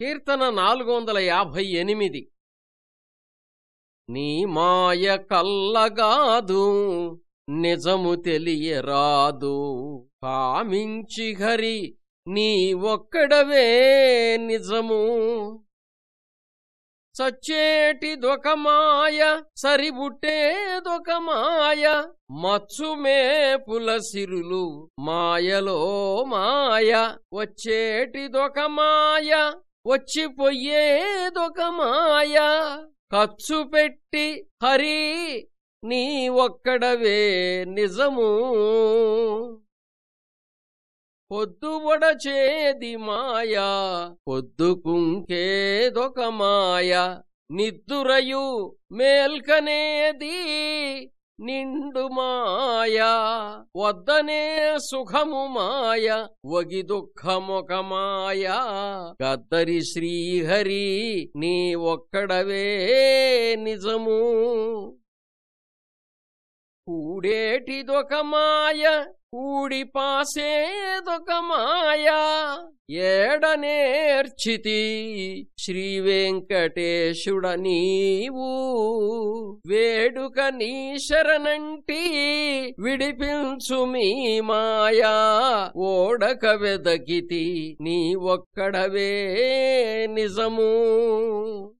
కీర్తన నాలుగు వందల యాభై ఎనిమిది నీ మాయ కల్లగాదు నిజము తెలియరాదు. కామించి హరి నీ ఒక్కడవే నిజము. చచ్చేటిదొక మాయ సరిబుట్టేదొక మాయ మచ్చుమే సిరులు మాయలో మాయ వచ్చేటిదొక మాయ వచ్చిపోయేదొక మాయా. ఖర్చు పెట్టి హరి నీ ఒక్కడవే నిజము. పొద్దుబొడచేది మాయా పొద్దుకుంకేదొక మాయ. నిద్దురయు మేల్కనేది నిండు మాయా వద్దనే సుఖము మాయ వగి దుఃఖమొక మాయా. గద్దరి శ్రీహరి నీ ఒక్కడవే నిజము. కూడేటిదొక మాయ కూడి పాసేదొక మాయా. ఏడనేర్చితి శ్రీ వెంకటేశుడ నీవు? వేడుక నీ శరణంటి విడిపించు మీ మాయా. ఓడక వెదకితి నీ ఒక్కడవే నిజము.